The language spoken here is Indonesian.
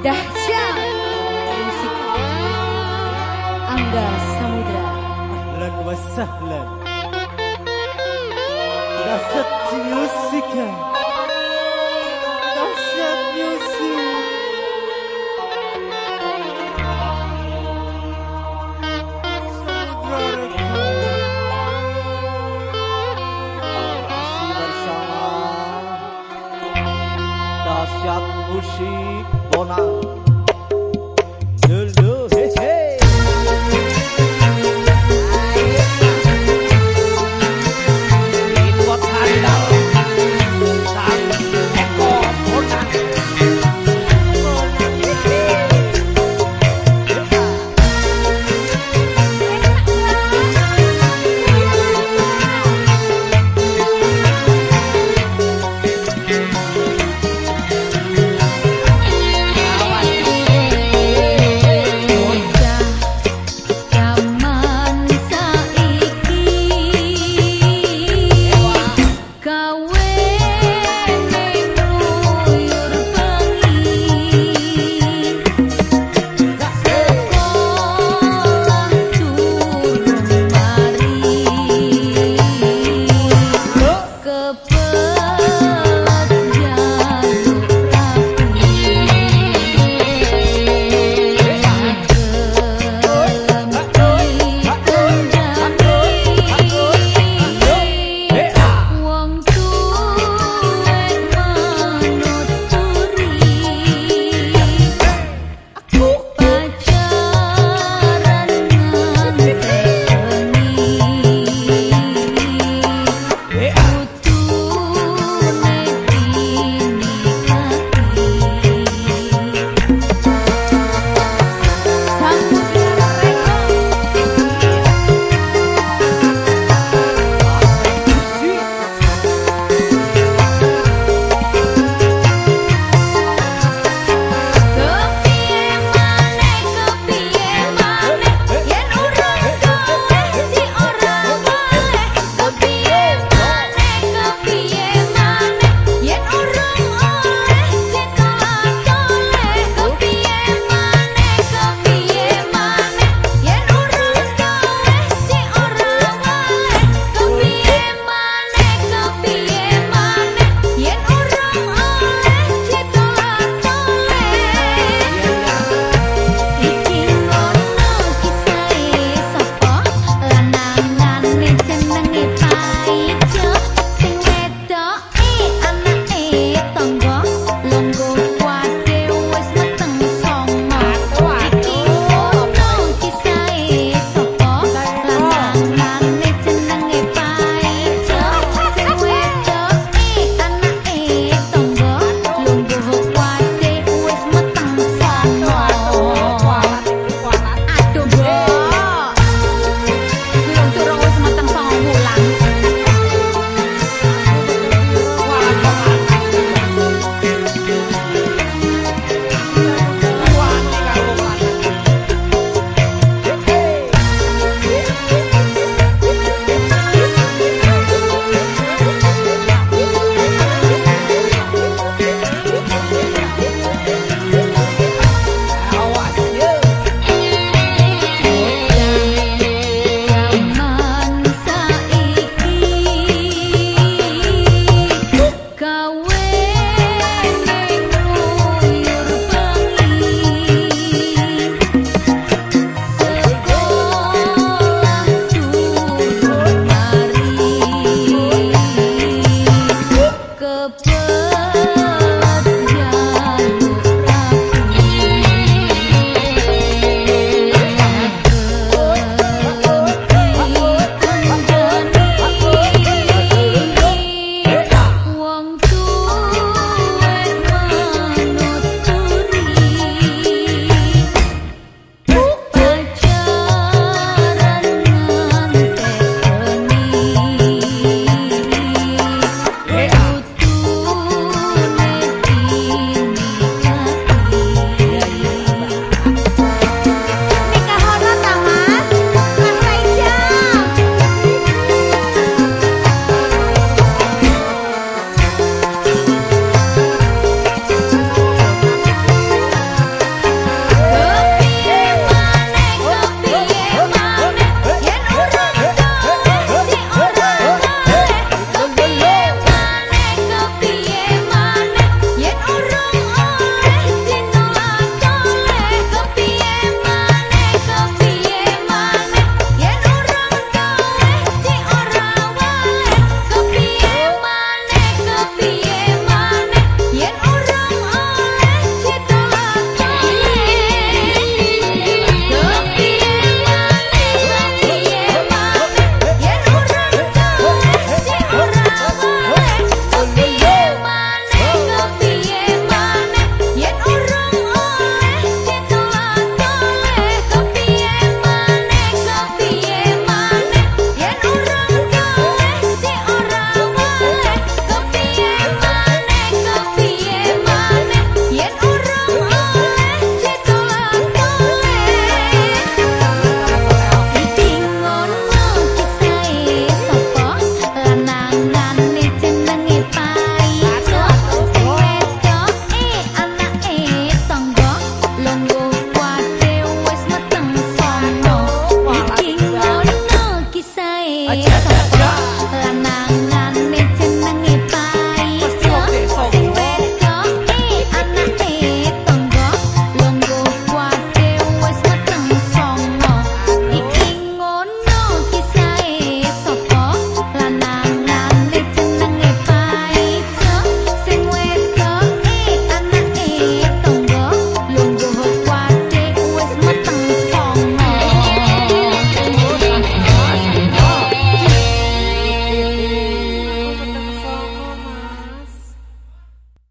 Dahsyat musik Angga Samudra. Ahlan wa Dahsyat musika Dahsyat musik Dahsyat musik no